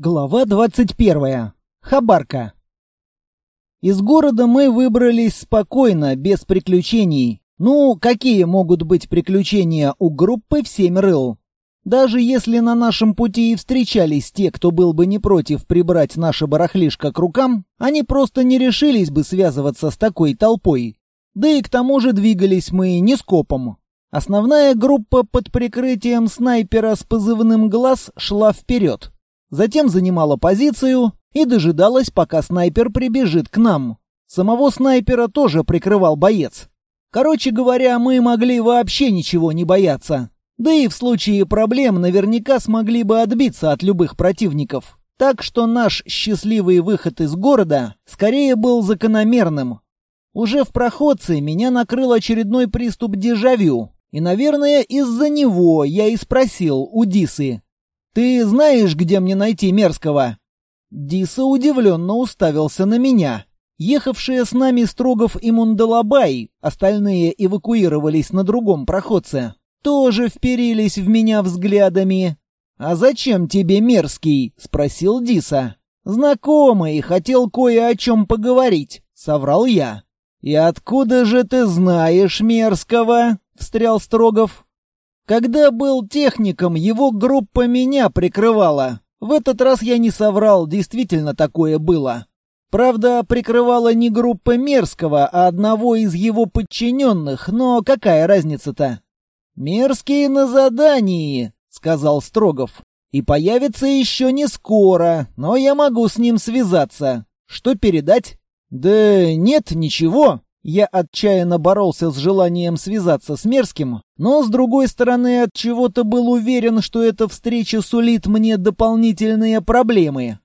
Глава 21. Хабарка. Из города мы выбрались спокойно, без приключений. Ну, какие могут быть приключения у группы в семь рыл? Даже если на нашем пути и встречались те, кто был бы не против прибрать наше барахлишко к рукам, они просто не решились бы связываться с такой толпой. Да и к тому же двигались мы не скопом. Основная группа под прикрытием снайпера с позывным «Глаз» шла вперед. Затем занимала позицию и дожидалась, пока снайпер прибежит к нам. Самого снайпера тоже прикрывал боец. Короче говоря, мы могли вообще ничего не бояться. Да и в случае проблем наверняка смогли бы отбиться от любых противников. Так что наш счастливый выход из города скорее был закономерным. Уже в проходце меня накрыл очередной приступ дежавю. И, наверное, из-за него я и спросил у Дисы, «Ты знаешь, где мне найти Мерзкого?» Диса удивленно уставился на меня. Ехавшие с нами Строгов и Мундалабай, остальные эвакуировались на другом проходце, тоже вперились в меня взглядами. «А зачем тебе Мерзкий?» — спросил Диса. «Знакомый, хотел кое о чем поговорить», — соврал я. «И откуда же ты знаешь Мерзкого?» — встрял Строгов. Когда был техником, его группа меня прикрывала. В этот раз я не соврал, действительно такое было. Правда, прикрывала не группа Мерзкого, а одного из его подчиненных, но какая разница-то? «Мерзкие на задании», — сказал Строгов. «И появится еще не скоро, но я могу с ним связаться. Что передать?» «Да нет, ничего», я отчаянно боролся с желанием связаться с Мерзким, но, с другой стороны, от чего-то был уверен, что эта встреча сулит мне дополнительные проблемы.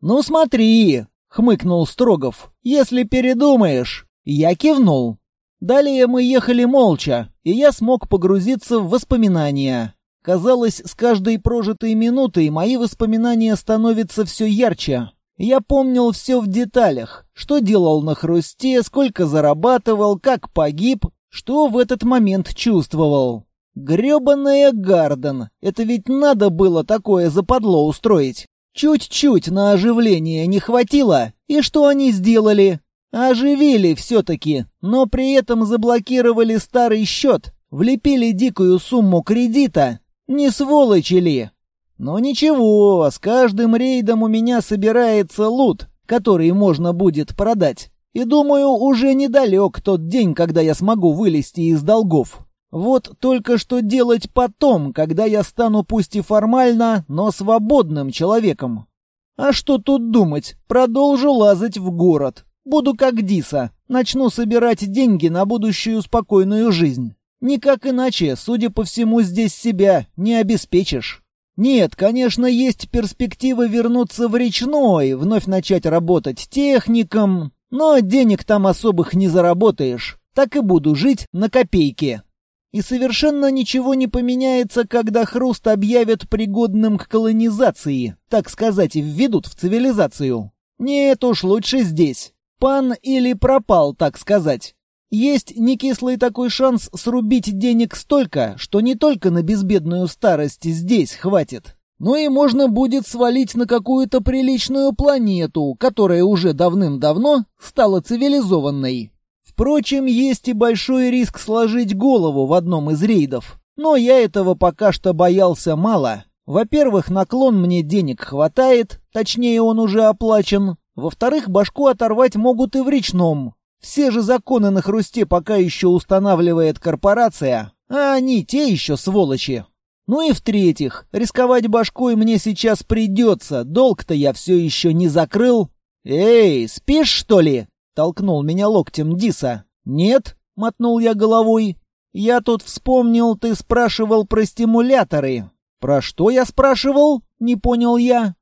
«Ну смотри», — хмыкнул Строгов, — «если передумаешь». Я кивнул. Далее мы ехали молча, и я смог погрузиться в воспоминания. Казалось, с каждой прожитой минутой мои воспоминания становятся все ярче, я помнил все в деталях, что делал на хрусте, сколько зарабатывал, как погиб, что в этот момент чувствовал. Грёбаная Гарден, это ведь надо было такое западло устроить. Чуть-чуть на оживление не хватило, и что они сделали? Оживили все-таки, но при этом заблокировали старый счет, влепили дикую сумму кредита. Не сволочи ли? Но ничего, с каждым рейдом у меня собирается лут, который можно будет продать. И думаю, уже недалек тот день, когда я смогу вылезти из долгов. Вот только что делать потом, когда я стану пусть и формально, но свободным человеком. А что тут думать? Продолжу лазать в город. Буду как Диса. Начну собирать деньги на будущую спокойную жизнь. Никак иначе, судя по всему, здесь себя не обеспечишь. Нет, конечно, есть перспектива вернуться в речной, вновь начать работать техником, но денег там особых не заработаешь. Так и буду жить на копейки. И совершенно ничего не поменяется, когда хруст объявят пригодным к колонизации, так сказать, введут в цивилизацию. Нет уж, лучше здесь. Пан или пропал, так сказать. Есть некислый такой шанс срубить денег столько, что не только на безбедную старость здесь хватит, но и можно будет свалить на какую-то приличную планету, которая уже давным-давно стала цивилизованной. Впрочем, есть и большой риск сложить голову в одном из рейдов. Но я этого пока что боялся мало. Во-первых, наклон мне денег хватает, точнее он уже оплачен. Во-вторых, башку оторвать могут и в речном, все же законы на хрусте пока еще устанавливает корпорация, а они те еще сволочи. Ну и в-третьих, рисковать башкой мне сейчас придется, долг-то я все еще не закрыл. «Эй, спишь, что ли?» — толкнул меня локтем Диса. «Нет», — мотнул я головой. «Я тут вспомнил, ты спрашивал про стимуляторы». «Про что я спрашивал?» — не понял я.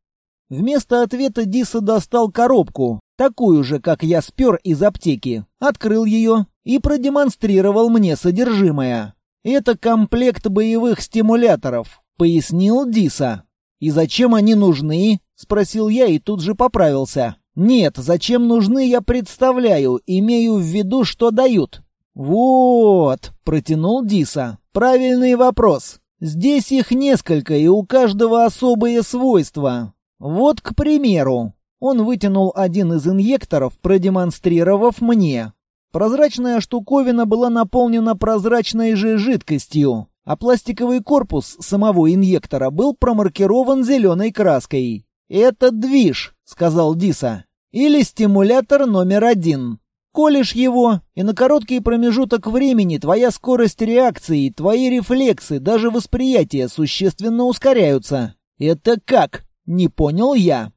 Вместо ответа Диса достал коробку, такую же, как я спер из аптеки, открыл ее и продемонстрировал мне содержимое. «Это комплект боевых стимуляторов», — пояснил Диса. «И зачем они нужны?» — спросил я и тут же поправился. «Нет, зачем нужны, я представляю, имею в виду, что дают». «Вот», — протянул Диса, — «правильный вопрос. Здесь их несколько, и у каждого особые свойства. Вот, к примеру, он вытянул один из инъекторов, продемонстрировав мне. Прозрачная штуковина была наполнена прозрачной же жидкостью, а пластиковый корпус самого инъектора был промаркирован зеленой краской. «Это движ», — сказал Диса. «Или стимулятор номер один. Колешь его, и на короткий промежуток времени твоя скорость реакции, твои рефлексы, даже восприятие существенно ускоряются. Это как? Не понял я.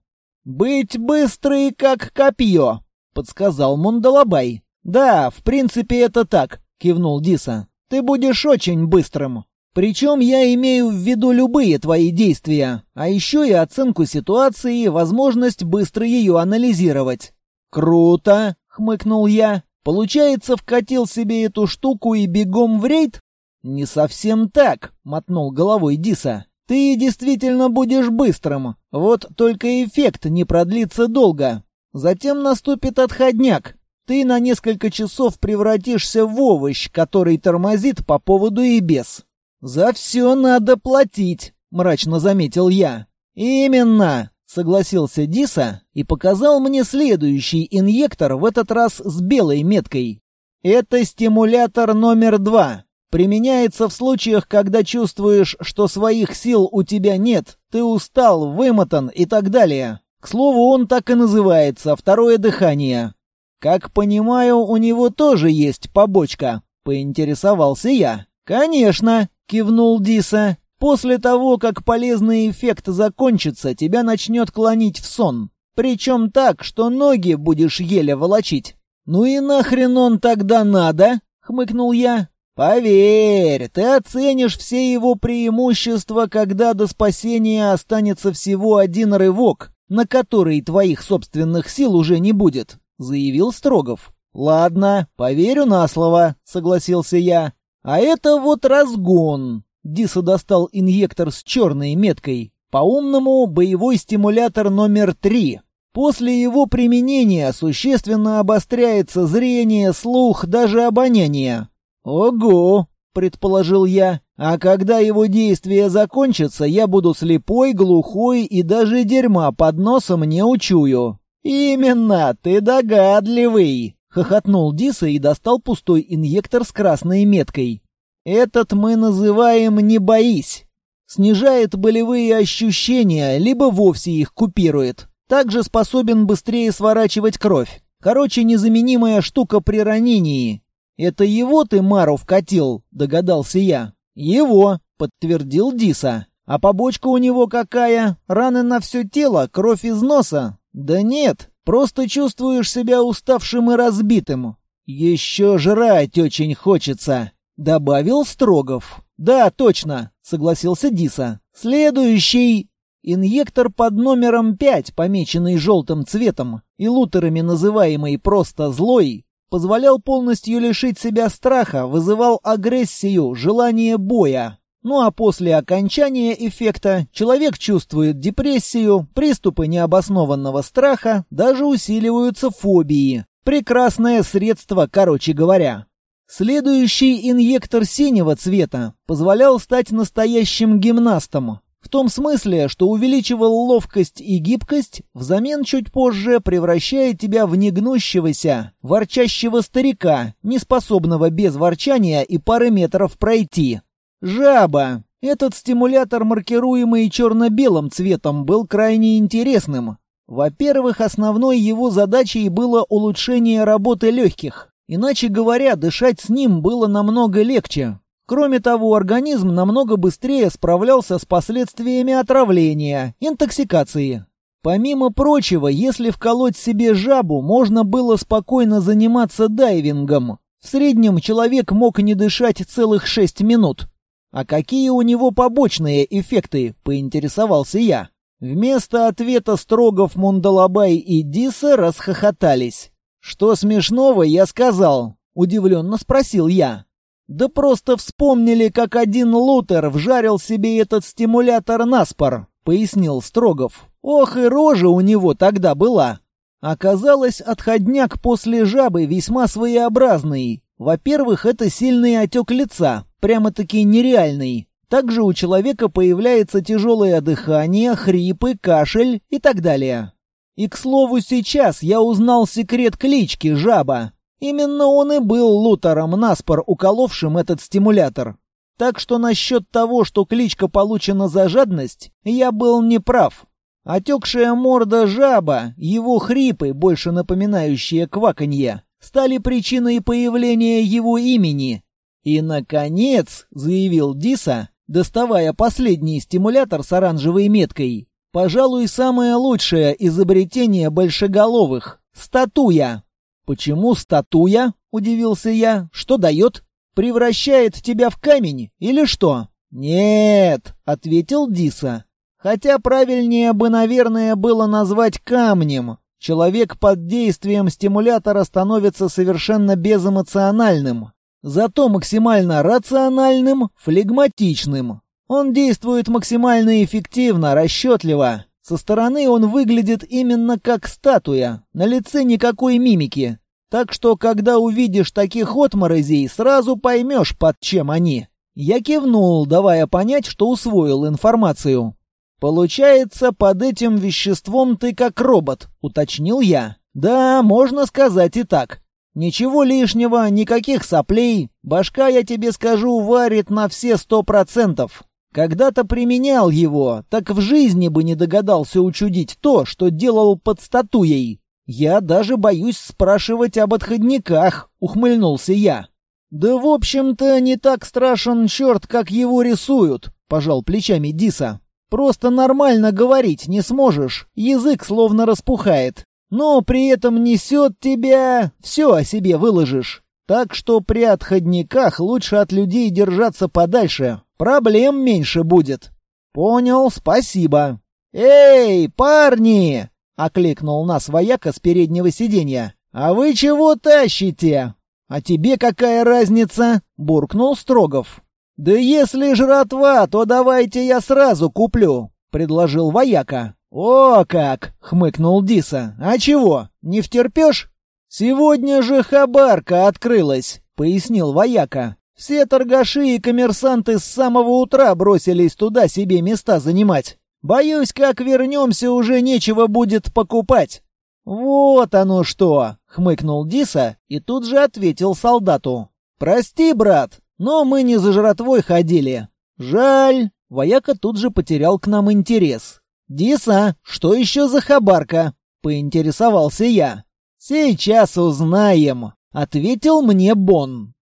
«Быть быстрый, как копье», — подсказал Мундалабай. «Да, в принципе, это так», — кивнул Диса. «Ты будешь очень быстрым. Причем я имею в виду любые твои действия, а еще и оценку ситуации и возможность быстро ее анализировать». «Круто!» — хмыкнул я. «Получается, вкатил себе эту штуку и бегом в рейд?» «Не совсем так», — мотнул головой Диса. «Ты действительно будешь быстрым, вот только эффект не продлится долго. Затем наступит отходняк. Ты на несколько часов превратишься в овощ, который тормозит по поводу и без. За все надо платить, мрачно заметил я. Именно, согласился Диса и показал мне следующий инъектор, в этот раз с белой меткой. Это стимулятор номер два. Применяется в случаях, когда чувствуешь, что своих сил у тебя нет, ты устал, вымотан и так далее. К слову, он так и называется «второе дыхание». Как понимаю, у него тоже есть побочка, поинтересовался я. Конечно, кивнул Диса. После того, как полезный эффект закончится, тебя начнет клонить в сон. Причем так, что ноги будешь еле волочить. «Ну и нахрен он тогда надо?» — хмыкнул я. Поверь, ты оценишь все его преимущества, когда до спасения останется всего один рывок, на который твоих собственных сил уже не будет, заявил Строгов. Ладно, поверю на слово, согласился я. А это вот разгон. Диса достал инъектор с черной меткой. По-умному, боевой стимулятор номер три. После его применения существенно обостряется зрение, слух, даже обоняние. «Ого!» — предположил я. «А когда его действие закончится, я буду слепой, глухой и даже дерьма под носом не учую». «Именно, ты догадливый!» — хохотнул Диса и достал пустой инъектор с красной меткой. «Этот мы называем «не боись». Снижает болевые ощущения, либо вовсе их купирует. Также способен быстрее сворачивать кровь. Короче, незаменимая штука при ранении. «Это его ты Мару вкатил?» — догадался я. «Его», — подтвердил Диса. «А побочка у него какая? Раны на все тело, кровь из носа?» «Да нет, просто чувствуешь себя уставшим и разбитым. Еще жрать очень хочется», — добавил Строгов. «Да, точно», — согласился Диса. «Следующий...» Инъектор под номером 5, помеченный желтым цветом и лутерами называемый просто «злой», позволял полностью лишить себя страха, вызывал агрессию, желание боя. Ну а после окончания эффекта человек чувствует депрессию, приступы необоснованного страха, даже усиливаются фобии. Прекрасное средство, короче говоря. Следующий инъектор синего цвета позволял стать настоящим гимнастом. В том смысле, что увеличивал ловкость и гибкость, взамен чуть позже превращая тебя в негнущегося, ворчащего старика, неспособного без ворчания и пары метров пройти. Жаба. Этот стимулятор, маркируемый черно-белым цветом, был крайне интересным. Во-первых, основной его задачей было улучшение работы легких. Иначе говоря, дышать с ним было намного легче. Кроме того, организм намного быстрее справлялся с последствиями отравления, интоксикации. Помимо прочего, если вколоть себе жабу, можно было спокойно заниматься дайвингом. В среднем человек мог не дышать целых шесть минут. А какие у него побочные эффекты, поинтересовался я. Вместо ответа Строгов, Мундалабай и Диса расхохотались. «Что смешного, я сказал?» — удивленно спросил я. Да просто вспомнили, как один лутер вжарил себе этот стимулятор на спор, пояснил Строгов. Ох и рожа у него тогда была. Оказалось, отходняк после жабы весьма своеобразный. Во-первых, это сильный отек лица, прямо-таки нереальный. Также у человека появляется тяжелое дыхание, хрипы, кашель и так далее. И, к слову, сейчас я узнал секрет клички «Жаба». Именно он и был Лутером Наспор, уколовшим этот стимулятор. Так что насчет того, что кличка получена за жадность, я был неправ. Отекшая морда жаба, его хрипы, больше напоминающие кваканье, стали причиной появления его имени. И, наконец, заявил Диса, доставая последний стимулятор с оранжевой меткой. Пожалуй, самое лучшее изобретение большеголовых — статуя. «Почему статуя?» — удивился я. «Что дает? Превращает тебя в камень или что?» «Нет», — ответил Диса. «Хотя правильнее бы, наверное, было назвать камнем. Человек под действием стимулятора становится совершенно безэмоциональным. Зато максимально рациональным, флегматичным. Он действует максимально эффективно, расчетливо. Со стороны он выглядит именно как статуя, на лице никакой мимики. Так что, когда увидишь таких отморозей, сразу поймешь, под чем они. Я кивнул, давая понять, что усвоил информацию. «Получается, под этим веществом ты как робот», — уточнил я. «Да, можно сказать и так. Ничего лишнего, никаких соплей. Башка, я тебе скажу, варит на все сто процентов. Когда-то применял его, так в жизни бы не догадался учудить то, что делал под статуей. Я даже боюсь спрашивать об отходниках, ухмыльнулся я. Да, в общем-то, не так страшен черт, как его рисуют, пожал плечами Диса. Просто нормально говорить не сможешь, язык словно распухает но при этом несет тебя, все о себе выложишь. Так что при отходниках лучше от людей держаться подальше, проблем меньше будет. Понял, спасибо. Эй, парни! окликнул нас вояка с переднего сиденья. А вы чего тащите? А тебе какая разница? буркнул Строгов. Да если жратва, то давайте я сразу куплю, предложил вояка. «О как!» — хмыкнул Диса. «А чего, не втерпешь?» «Сегодня же хабарка открылась», — пояснил вояка. «Все торгаши и коммерсанты с самого утра бросились туда себе места занимать. Боюсь, как вернемся, уже нечего будет покупать». «Вот оно что!» — хмыкнул Диса и тут же ответил солдату. «Прости, брат, но мы не за жратвой ходили». «Жаль». Вояка тут же потерял к нам интерес. «Диса, что еще за хабарка?» — поинтересовался я. «Сейчас узнаем», — ответил мне Бон.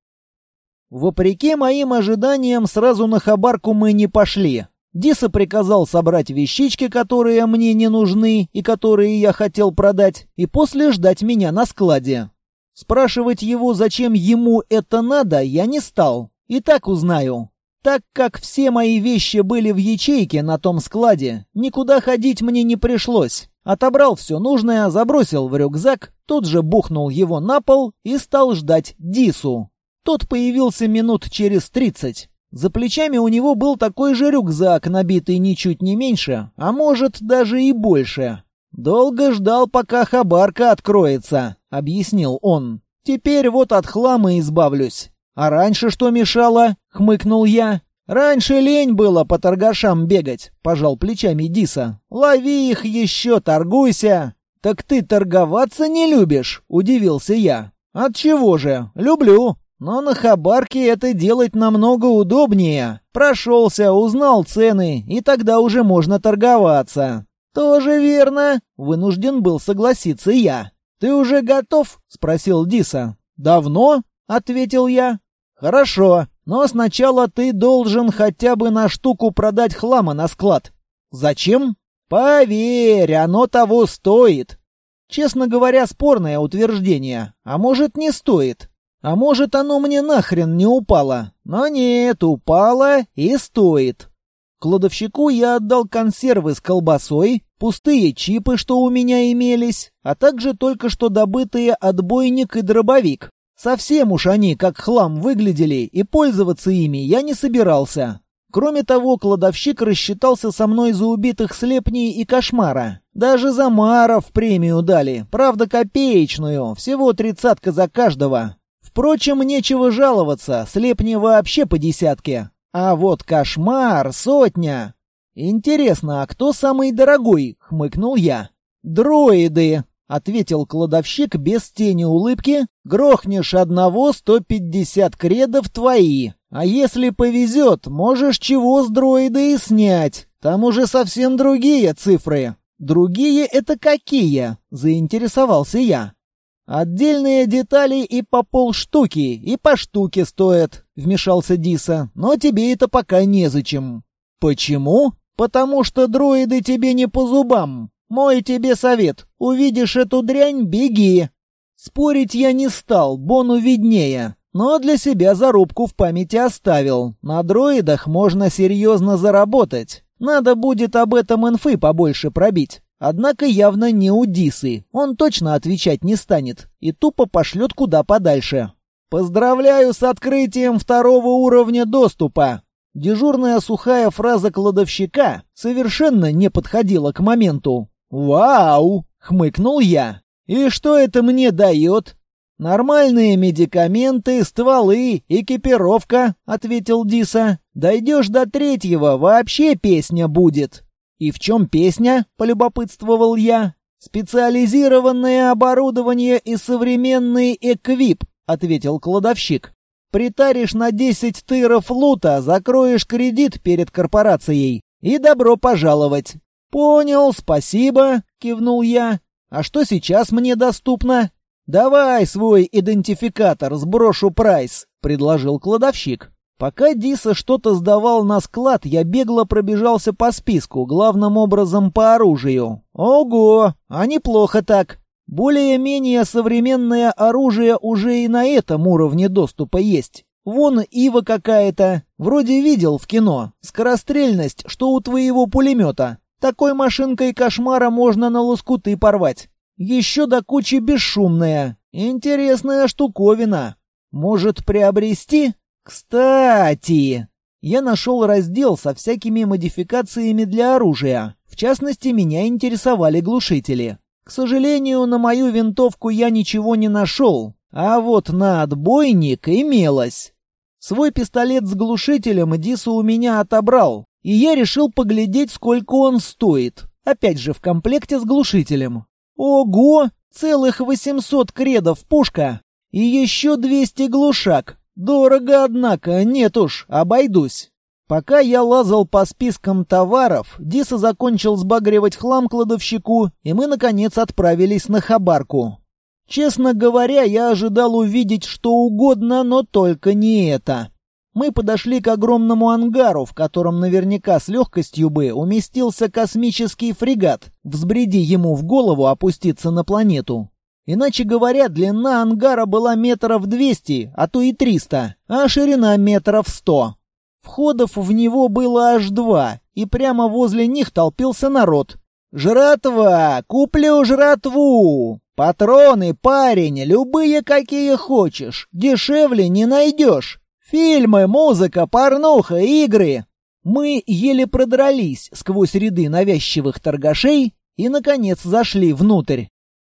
Вопреки моим ожиданиям, сразу на хабарку мы не пошли. Диса приказал собрать вещички, которые мне не нужны и которые я хотел продать, и после ждать меня на складе. Спрашивать его, зачем ему это надо, я не стал. И так узнаю. Так как все мои вещи были в ячейке на том складе, никуда ходить мне не пришлось. Отобрал все нужное, забросил в рюкзак, тут же бухнул его на пол и стал ждать Дису. Тот появился минут через тридцать. За плечами у него был такой же рюкзак, набитый ничуть не меньше, а может даже и больше. «Долго ждал, пока хабарка откроется», — объяснил он. «Теперь вот от хлама избавлюсь. «А раньше что мешало?» — хмыкнул я. «Раньше лень было по торгашам бегать», — пожал плечами Диса. «Лови их еще, торгуйся». «Так ты торговаться не любишь?» — удивился я. «От чего же? Люблю. Но на хабарке это делать намного удобнее. Прошелся, узнал цены, и тогда уже можно торговаться». «Тоже верно», — вынужден был согласиться я. «Ты уже готов?» — спросил Диса. «Давно?» — ответил я. «Хорошо, но сначала ты должен хотя бы на штуку продать хлама на склад». «Зачем?» «Поверь, оно того стоит». Честно говоря, спорное утверждение. А может, не стоит. А может, оно мне нахрен не упало. Но нет, упало и стоит. Кладовщику я отдал консервы с колбасой, пустые чипы, что у меня имелись, а также только что добытые отбойник и дробовик. Совсем уж они как хлам выглядели, и пользоваться ими я не собирался. Кроме того, кладовщик рассчитался со мной за убитых слепней и кошмара. Даже за Маров премию дали, правда копеечную, всего тридцатка за каждого. Впрочем, нечего жаловаться, слепни вообще по десятке. А вот кошмар — сотня. Интересно, а кто самый дорогой? Хмыкнул я. Дроиды, ответил кладовщик без тени улыбки. Грохнешь одного, сто пятьдесят кредов твои. А если повезет, можешь чего с дроида и снять. Там уже совсем другие цифры. Другие это какие? Заинтересовался я. Отдельные детали и по полштуки, и по штуке стоят, вмешался Диса. Но тебе это пока незачем. Почему? Потому что дроиды тебе не по зубам. Мой тебе совет. Увидишь эту дрянь, беги. Спорить я не стал, Бону виднее. Но для себя зарубку в памяти оставил. На дроидах можно серьезно заработать. Надо будет об этом инфы побольше пробить. Однако явно не у Дисы. Он точно отвечать не станет и тупо пошлет куда подальше. «Поздравляю с открытием второго уровня доступа!» Дежурная сухая фраза кладовщика совершенно не подходила к моменту. «Вау!» — хмыкнул я. «И что это мне дает?» «Нормальные медикаменты, стволы, экипировка», — ответил Диса. «Дойдешь до третьего, вообще песня будет». «И в чем песня?» — полюбопытствовал я. «Специализированное оборудование и современный эквип», — ответил кладовщик. «Притаришь на десять тыров лута, закроешь кредит перед корпорацией. И добро пожаловать». «Понял, спасибо», — кивнул я. «А что сейчас мне доступно?» «Давай свой идентификатор, сброшу прайс», — предложил кладовщик. Пока Диса что-то сдавал на склад, я бегло пробежался по списку, главным образом по оружию. Ого, а неплохо так. Более-менее современное оружие уже и на этом уровне доступа есть. Вон Ива какая-то. Вроде видел в кино. Скорострельность, что у твоего пулемета. Такой машинкой кошмара можно на лоскуты порвать. Еще до кучи бесшумная. Интересная штуковина. Может приобрести? Кстати, я нашел раздел со всякими модификациями для оружия. В частности, меня интересовали глушители. К сожалению, на мою винтовку я ничего не нашел. А вот на отбойник имелось. Свой пистолет с глушителем Диса у меня отобрал, и я решил поглядеть, сколько он стоит. Опять же, в комплекте с глушителем. Ого! Целых 800 кредов пушка! И еще 200 глушак. Дорого, однако, нет уж, обойдусь. Пока я лазал по спискам товаров, Диса закончил сбагривать хлам кладовщику, и мы, наконец, отправились на хабарку. Честно говоря, я ожидал увидеть что угодно, но только не это. Мы подошли к огромному ангару, в котором наверняка с легкостью бы уместился космический фрегат, взбреди ему в голову опуститься на планету. Иначе говоря, длина ангара была метров двести, а то и триста, а ширина метров сто. Входов в него было аж два, и прямо возле них толпился народ. «Жратва! Куплю жратву! Патроны, парень, любые какие хочешь, дешевле не найдешь!» Фильмы, музыка, порнуха, игры. Мы еле продрались сквозь ряды навязчивых торгашей и, наконец, зашли внутрь.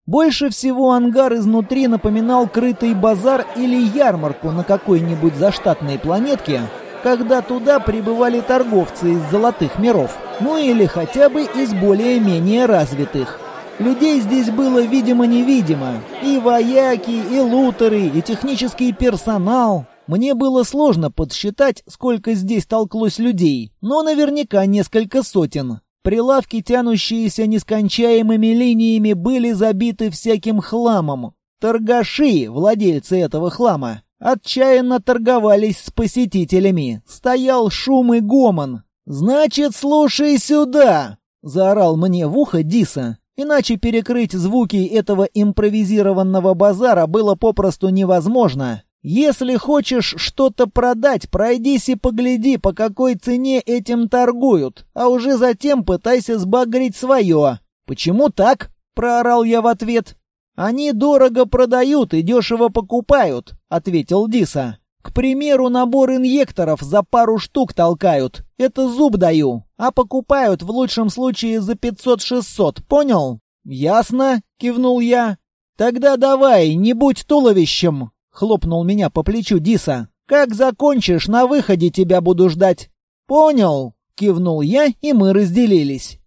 Больше всего ангар изнутри напоминал крытый базар или ярмарку на какой-нибудь заштатной планетке, когда туда прибывали торговцы из золотых миров, ну или хотя бы из более-менее развитых. Людей здесь было видимо-невидимо. И вояки, и лутеры, и технический персонал, мне было сложно подсчитать, сколько здесь толклось людей, но наверняка несколько сотен. Прилавки, тянущиеся нескончаемыми линиями, были забиты всяким хламом. Торгаши, владельцы этого хлама, отчаянно торговались с посетителями. Стоял шум и гомон. «Значит, слушай сюда!» — заорал мне в ухо Диса. Иначе перекрыть звуки этого импровизированного базара было попросту невозможно. Если хочешь что-то продать, пройдись и погляди, по какой цене этим торгуют, а уже затем пытайся сбагрить свое. Почему так? проорал я в ответ. Они дорого продают и дешево покупают, ответил Диса. К примеру, набор инъекторов за пару штук толкают. Это зуб даю. А покупают в лучшем случае за 500-600, понял? Ясно, кивнул я. Тогда давай, не будь туловищем. Хлопнул меня по плечу Диса. Как закончишь, на выходе тебя буду ждать. Понял, кивнул я, и мы разделились.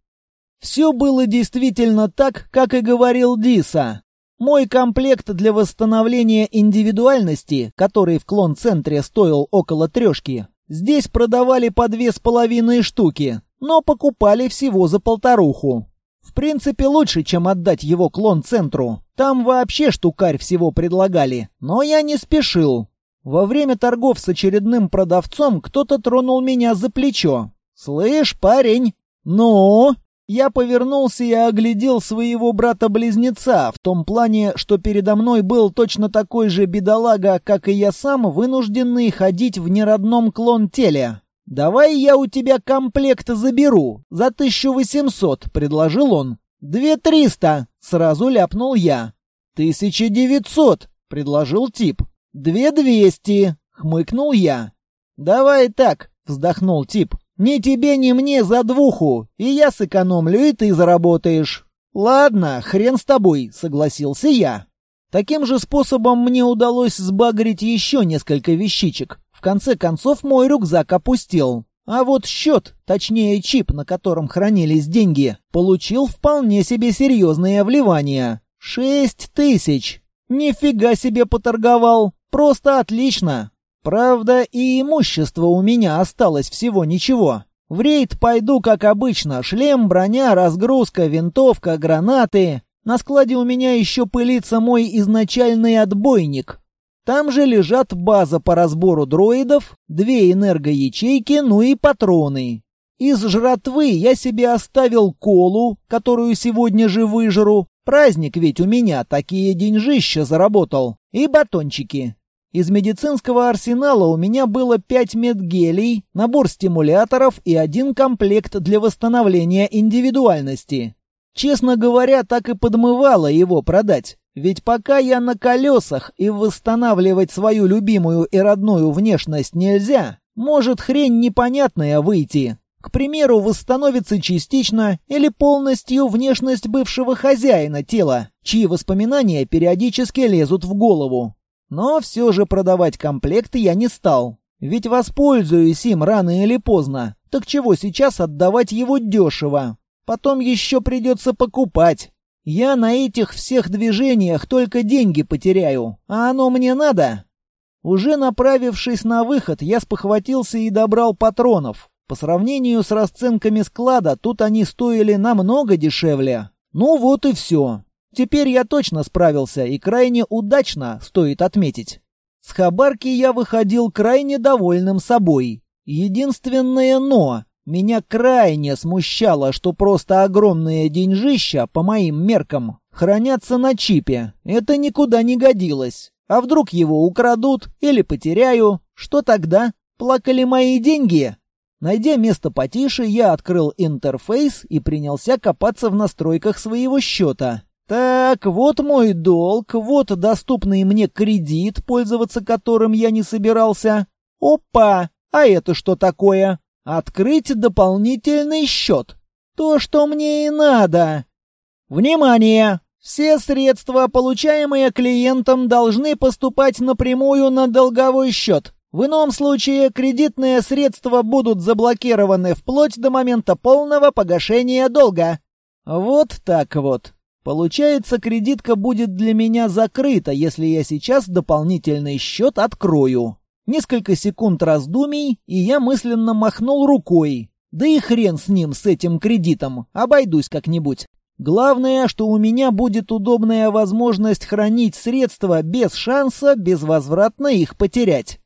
Все было действительно так, как и говорил Диса. Мой комплект для восстановления индивидуальности, который в клон-центре стоил около трешки, здесь продавали по две с половиной штуки, но покупали всего за полторуху. В принципе, лучше, чем отдать его клон-центру. Там вообще штукарь всего предлагали, но я не спешил. Во время торгов с очередным продавцом кто-то тронул меня за плечо. «Слышь, парень!» «Ну?» Я повернулся и оглядел своего брата-близнеца, в том плане, что передо мной был точно такой же бедолага, как и я сам, вынужденный ходить в неродном клон-теле. «Давай я у тебя комплект заберу, за 1800», — предложил он. «Две триста», — сразу ляпнул я. «Тысяча девятьсот», — предложил тип. «Две двести», — хмыкнул я. «Давай так», — вздохнул тип. Ни тебе, ни мне за двуху, и я сэкономлю, и ты заработаешь. Ладно, хрен с тобой, согласился я. Таким же способом мне удалось сбагрить еще несколько вещичек. Конце концов мой рюкзак опустел. А вот счет, точнее чип, на котором хранились деньги, получил вполне себе серьезные вливания. Шесть тысяч. Нифига себе поторговал. Просто отлично. Правда, и имущество у меня осталось всего ничего. В рейд пойду, как обычно. Шлем, броня, разгрузка, винтовка, гранаты. На складе у меня еще пылится мой изначальный отбойник. Там же лежат база по разбору дроидов, две энергоячейки, ну и патроны. Из жратвы я себе оставил колу, которую сегодня же выжру. Праздник ведь у меня, такие деньжища заработал. И батончики. Из медицинского арсенала у меня было 5 медгелей, набор стимуляторов и один комплект для восстановления индивидуальности. Честно говоря, так и подмывало его продать. Ведь пока я на колесах и восстанавливать свою любимую и родную внешность нельзя, может хрень непонятная выйти. К примеру, восстановится частично или полностью внешность бывшего хозяина тела, чьи воспоминания периодически лезут в голову. Но все же продавать комплекты я не стал. Ведь воспользуюсь им рано или поздно. Так чего сейчас отдавать его дешево? Потом еще придется покупать. Я на этих всех движениях только деньги потеряю. А оно мне надо? Уже направившись на выход, я спохватился и добрал патронов. По сравнению с расценками склада, тут они стоили намного дешевле. Ну вот и все. Теперь я точно справился и крайне удачно, стоит отметить. С хабарки я выходил крайне довольным собой. Единственное «но». Меня крайне смущало, что просто огромные деньжища, по моим меркам, хранятся на чипе. Это никуда не годилось. А вдруг его украдут или потеряю? Что тогда? Плакали мои деньги? Найдя место потише, я открыл интерфейс и принялся копаться в настройках своего счета. Так, вот мой долг, вот доступный мне кредит, пользоваться которым я не собирался. Опа! А это что такое? Открыть дополнительный счет. То, что мне и надо. Внимание! Все средства, получаемые клиентом, должны поступать напрямую на долговой счет. В ином случае кредитные средства будут заблокированы вплоть до момента полного погашения долга. Вот так вот. Получается, кредитка будет для меня закрыта, если я сейчас дополнительный счет открою. Несколько секунд раздумий, и я мысленно махнул рукой. Да и хрен с ним, с этим кредитом, обойдусь как-нибудь. Главное, что у меня будет удобная возможность хранить средства без шанса безвозвратно их потерять.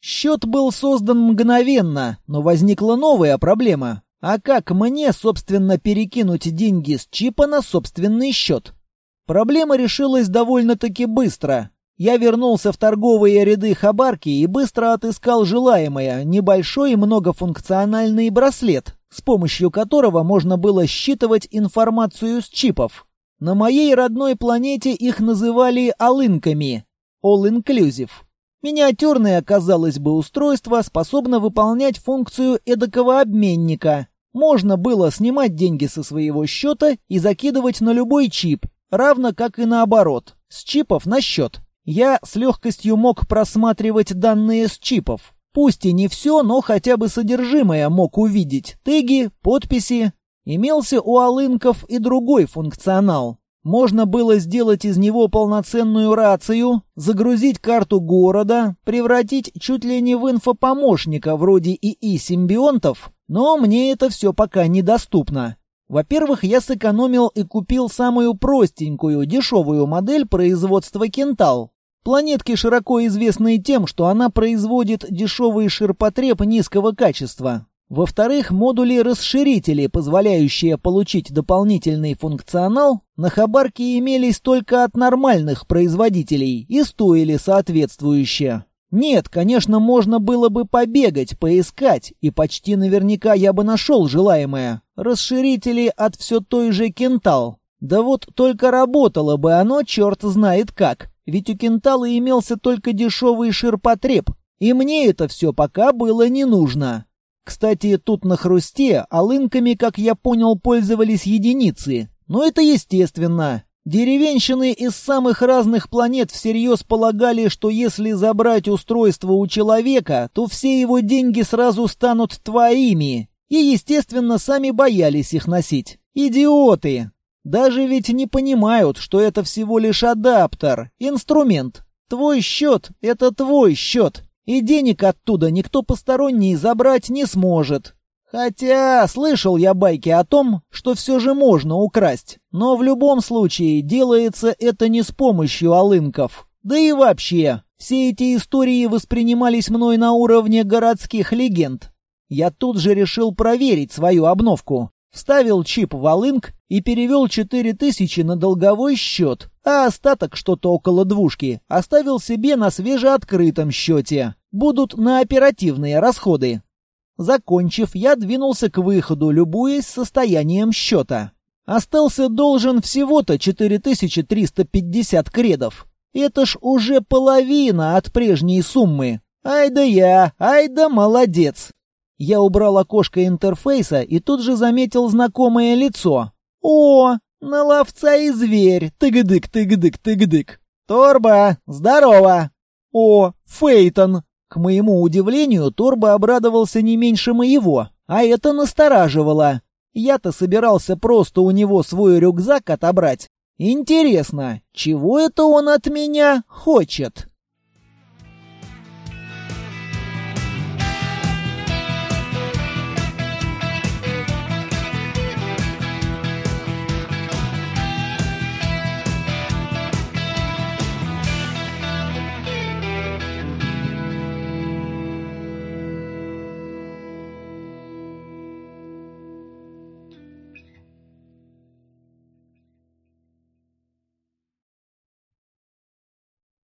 Счет был создан мгновенно, но возникла новая проблема. А как мне, собственно, перекинуть деньги с чипа на собственный счет? Проблема решилась довольно-таки быстро. Я вернулся в торговые ряды Хабарки и быстро отыскал желаемое, небольшой многофункциональный браслет, с помощью которого можно было считывать информацию с чипов. На моей родной планете их называли алынками, all-inclusive. Миниатюрное, казалось бы, устройство способно выполнять функцию эдакого обменника, можно было снимать деньги со своего счета и закидывать на любой чип, равно как и наоборот, с чипов на счет. Я с легкостью мог просматривать данные с чипов. Пусть и не все, но хотя бы содержимое мог увидеть. Теги, подписи. Имелся у алынков и другой функционал. Можно было сделать из него полноценную рацию, загрузить карту города, превратить чуть ли не в инфопомощника вроде ИИ-симбионтов, но мне это все пока недоступно. Во-первых, я сэкономил и купил самую простенькую, дешевую модель производства «Кентал». Планетки широко известны тем, что она производит дешевый ширпотреб низкого качества. Во-вторых, модули-расширители, позволяющие получить дополнительный функционал, на хабарке имелись только от нормальных производителей и стоили соответствующе. Нет, конечно, можно было бы побегать, поискать, и почти наверняка я бы нашел желаемое. Расширители от все той же Кентал. Да вот только работало бы оно черт знает как, ведь у Кентала имелся только дешевый ширпотреб, и мне это все пока было не нужно. Кстати, тут на хрусте алынками, как я понял, пользовались единицы. Но это естественно. Деревенщины из самых разных планет всерьез полагали, что если забрать устройство у человека, то все его деньги сразу станут твоими. И, естественно, сами боялись их носить. Идиоты! Даже ведь не понимают, что это всего лишь адаптер, инструмент. Твой счет — это твой счет. И денег оттуда никто посторонний забрать не сможет. Хотя слышал я байки о том, что все же можно украсть. Но в любом случае делается это не с помощью алынков. Да и вообще, все эти истории воспринимались мной на уровне городских легенд. Я тут же решил проверить свою обновку. Вставил чип в алынк и перевел 4000 на долговой счет, а остаток, что-то около двушки, оставил себе на свежеоткрытом счете. Будут на оперативные расходы. Закончив, я двинулся к выходу, любуясь состоянием счета. Остался должен всего-то 4350 кредов. Это ж уже половина от прежней суммы. Ай да я, ай да молодец. Я убрал окошко интерфейса и тут же заметил знакомое лицо. «О, на ловца и зверь! Тыгдык, тыгдык, тыгдык! Торба, здорово!» «О, Фейтон!» К моему удивлению, Торба обрадовался не меньше моего, а это настораживало. Я-то собирался просто у него свой рюкзак отобрать. Интересно, чего это он от меня хочет?